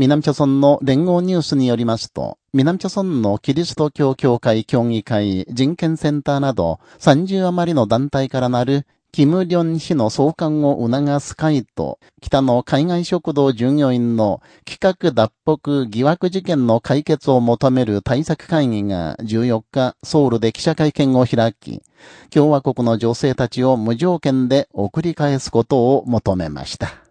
南朝村の連合ニュースによりますと、南朝村のキリスト教協会協議会人権センターなど30余りの団体からなるキム・リョン氏の送還を促す会と、北の海外食堂従業員の企画脱北疑惑事件の解決を求める対策会議が14日ソウルで記者会見を開き、共和国の女性たちを無条件で送り返すことを求めました。